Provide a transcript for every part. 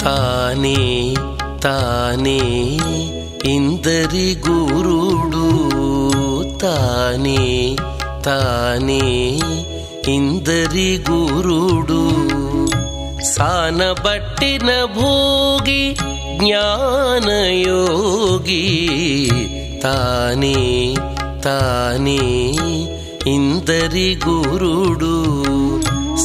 ತಾನೇ ತಾನೇ ಇಂದರಿ ಗುರುಡು ತಾನೇ ತಾನೇ, ಇಂದರಿ ಗುರುಡು. ಸಾನ ಬಟ್ಟಿನ ಭೋಗಿ, ಜ್ಞಾನ ಯೋಗಿ. ತಾನೇ ತಾನೇ, ಇಂದರಿ ಗುರುಡು.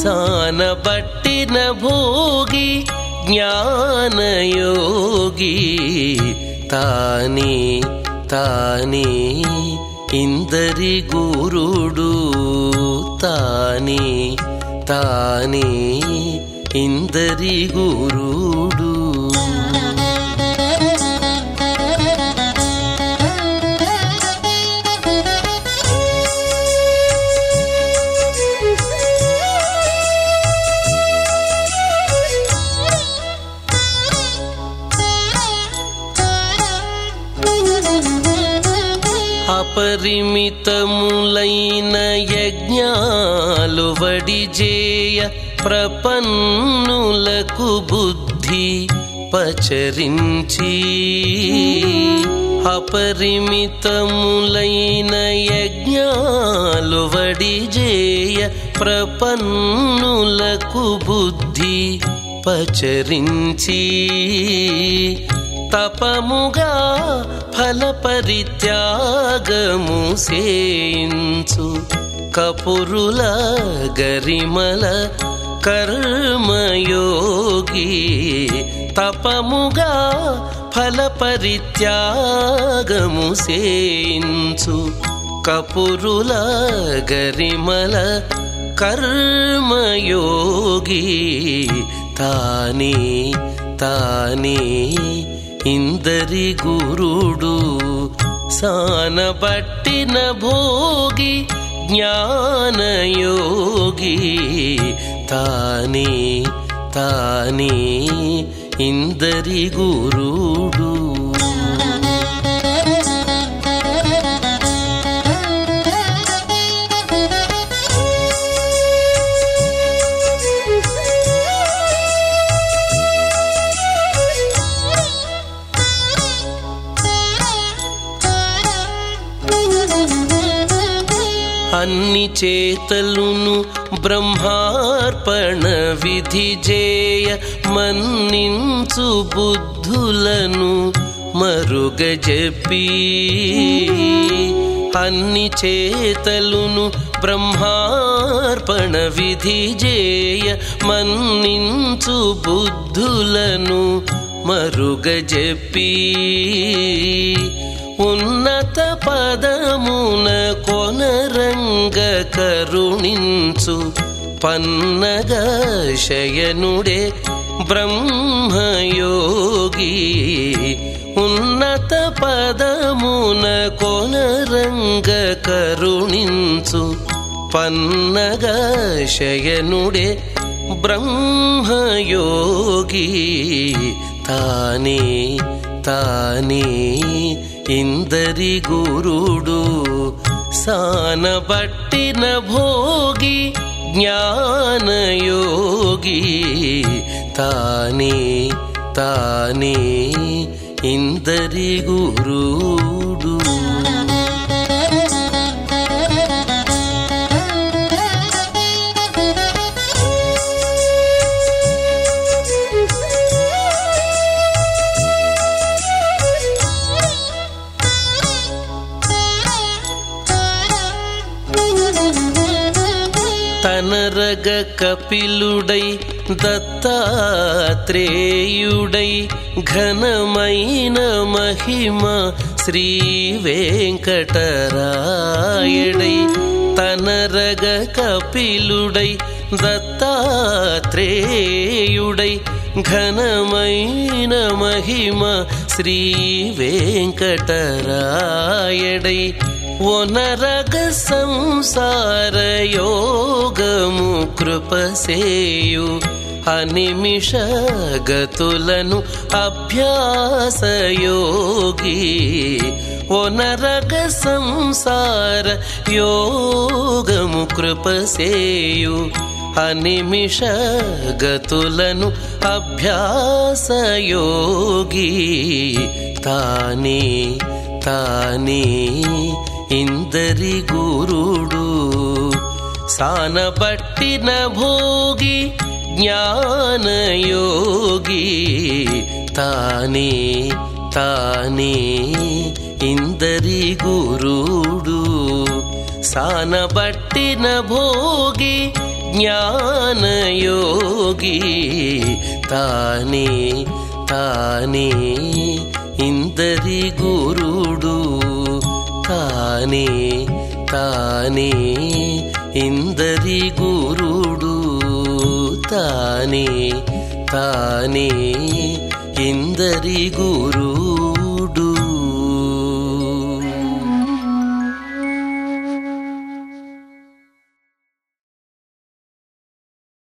ಸಾನ ಬಟ್ಟಿನ ಭೋಗಿ, ಜ್ಞಾನ ಯೋಗಿ. ತಾನೇ ತಾನೇ ఇందరి గురుడు తానే తానే ఇందరి గురుడు. అపరిమితములైన యజ్ఞాలు వడిజేయ ప్రపన్నులకు బుద్ధి పచరించి. అపరిమితములైన యజ్ఞాలు వడిజేయ ప్రపన్నులకు బుద్ధి పచరించి. తపముగా ఫల పరిత్యాగము సేయించు. కపురుల గరిమల కర్మయోగి తపముగా ఫల పరిత్యాగము సేయించు. కపురుల గరిమల కర్మయోగి తానే తానే ఇందరి గురుడు సానబట్టిన భోగి జ్ఞానయోగి. తానే తానే ఇందరి గురుడు. అన్ని చేతలును బ్రహ్మార్పణ విధి జేయ మన్నించు బుద్ధులను మరుగజెప్పి అన్ని చేతలును బ్రహ్మార్పణ విధి జేయ మన్నించు బుద్ధులను మరుగజెప్పి ఉన్నత పదమున కొనరంగ కరుణించు పన్నగ శయనుడే బ్రహ్మయోగి. ఉన్నత పదమున కొనరంగ కరుణించు పన్నగ శయనుడే బ్రహ్మయోగి. తానే तानि इन्दरि गुरुडु स भोगी ज्ञानयोगी तानि तानि इन्दरि गुरुडु తనరగ కపిలుడై దత్తాత్రేయుడై ఘనమైన మహిమ శ్రీ వెంకటరాయుడై తనరగ కపిలుడై దత్తాత్రేయుడై ఘనమైన మహిమ శ్రీ వెంకటరాయుడై वो नरक संसारयोगमु कृपसेयु अनिमिष गतलनु अभ्यासयोगी ओ नरक संसारोगमु कृपसेयु अनिमिष गतलनु अभ्यासयोगी तानि तानि గురుడు సానబట్టిన భోగి జ్ఞానయోగి తానే తానే ఇందరి గురుడు సానబట్టిన భోగి జ్ఞానయోగి తానే తానే ఇందరి గురుడు తానే తానే ఇందరి గురుడు తానే తానే ఇందరి గురుడు